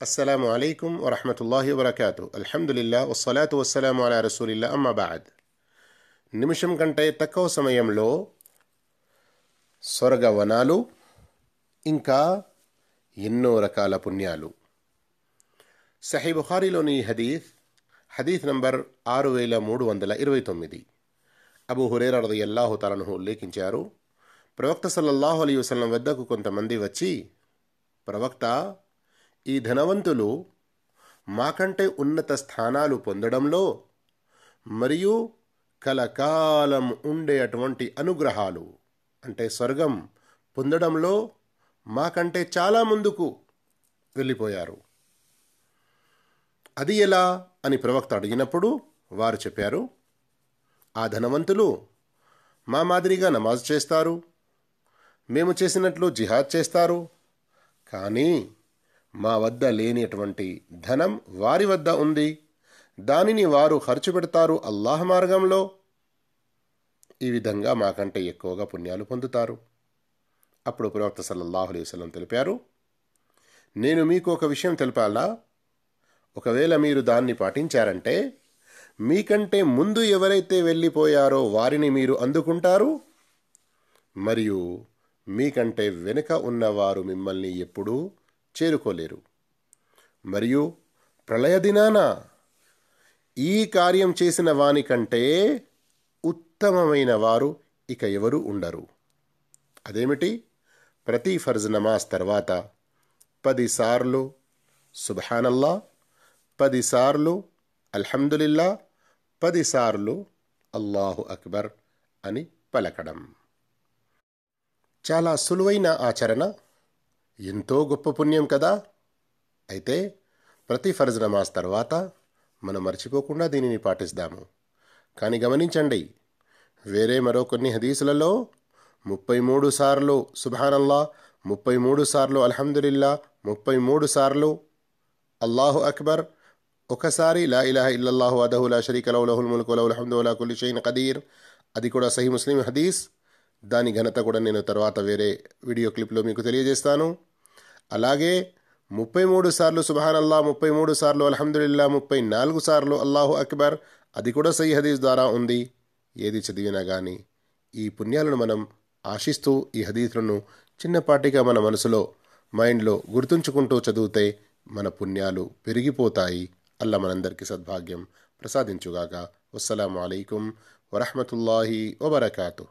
السلام عليكم ورحمة الله وبركاته الحمد لله والصلاة والسلام على رسول الله أما بعد నిమిషం కంటే తక్కువ సమయంలో స్వర్గ వనాలు ఇంకా ఎన్నో రకాల పుణ్యాలు సహీ బుఖారీలోని ఈ హదీఫ్ హదీఫ్ నంబర్ ఆరు వేల మూడు వందల ఇరవై తొమ్మిది అబు హురేర రదియల్లాహు తలనుహు ఉల్లేఖించారు ప్రవక్త సల్లల్లాహు అలీ వసల్లం వద్దకు కొంతమంది వచ్చి ప్రవక్త ఈ ధనవంతులు మాకంటే ఉన్నత స్థానాలు పొందడంలో మరియు కలకాలం ఉండే అటువంటి అనుగ్రహాలు అంటే స్వర్గం పొందడంలో మాకంటే చాలా ముందుకు వెళ్ళిపోయారు. అది ఎలా అని ప్రవక్త అడిగినప్పుడు వారు చెప్పారు ఆ ధనవంతులు మా మాదిరిగా నమాజ్ చేస్తారు మేము చేసినట్లు జిహాద్ చేస్తారు కానీ మా వద్ద లేనిటువంటి ధనం వారి వద్ద ఉంది. దానిని వారు ఖర్చు పెడతారు అల్లాహ్ మార్గంలో. ఈ విధంగా మాకంటే ఎక్కువగా పుణ్యాలు పొందుతారు. అప్పుడు ప్రవక్త సల్లల్లాహు తెలిపారు నేను మీకు ఒక విషయం తెలపాలా? ఒకవేళ మీరు దాన్ని పాటించారంటే మీకంటే ముందు ఎవరైతే వెళ్ళిపోయారో వారిని మీరు అందుకుంటారు. మరియు మీకంటే వెనుక ఉన్నవారు మిమ్మల్ని ఎప్పుడూ చేరుకోలేరు. మరియు ప్రళయదినాన ఈ కార్యం చేసిన వానికంటే ఉత్తమమైన వారు ఇక ఎవరు ఉండరు. అదేమిటి? ప్రతి ఫర్జ్ నమాజ్ తర్వాత పదిసార్లు సుబ్హానల్లా పదిసార్లు అల్హమ్దులిల్లా పదిసార్లు అల్లాహు అక్బర్ అని పలకడం. చాలా సులువైన ఆచరణ. ఎంతో గొప్ప పుణ్యం కదా? అయితే ప్రతి ఫర్జ్ నమాజ్ తర్వాత మనం మర్చిపోకుండా దీనిని పాటిస్తాము. కానీ గమనించండి వేరే మరో కొన్ని హదీసులలో ముప్పై మూడు సార్లు సుభానల్లా ముప్పై మూడు సార్లు అల్హమ్దుల్లా ముప్పై మూడు సార్లు అల్లాహు అక్బర్ ఒకసారి లా ఇలాహ ఇల్లల్లాహు అదహులా లా షరీక లహు లహుల్ ముల్కు షైన్ ఖదీర్. అది కూడా సహీ ముస్లిం హదీస్. దాని ఘనత కూడా నేను తర్వాత వేరే వీడియో క్లిప్లో మీకు తెలియజేస్తాను. అలాగే ముప్పై మూడు సార్లు సుబహానల్లా ముప్పై మూడు సార్లు అల్హమ్దుల్లా ముప్పై నాలుగు సార్లు అల్లాహు అక్బర్. అది కూడా సై హదీస్ ద్వారా ఉంది. ఏది చదివినా కానీ ఈ పుణ్యాలను మనం ఆశిస్తూ ఈ హదీసులను చిన్నపాటిగా మన మనసులో మైండ్లో గుర్తుంచుకుంటూ చదివితే మన పుణ్యాలు పెరిగిపోతాయి. అల్లా మనందరికీ సద్భాగ్యం. ప్రసాదించుగాక. వస్సలాము అయికం వరహమతుల్లాహి వబర్కాతు.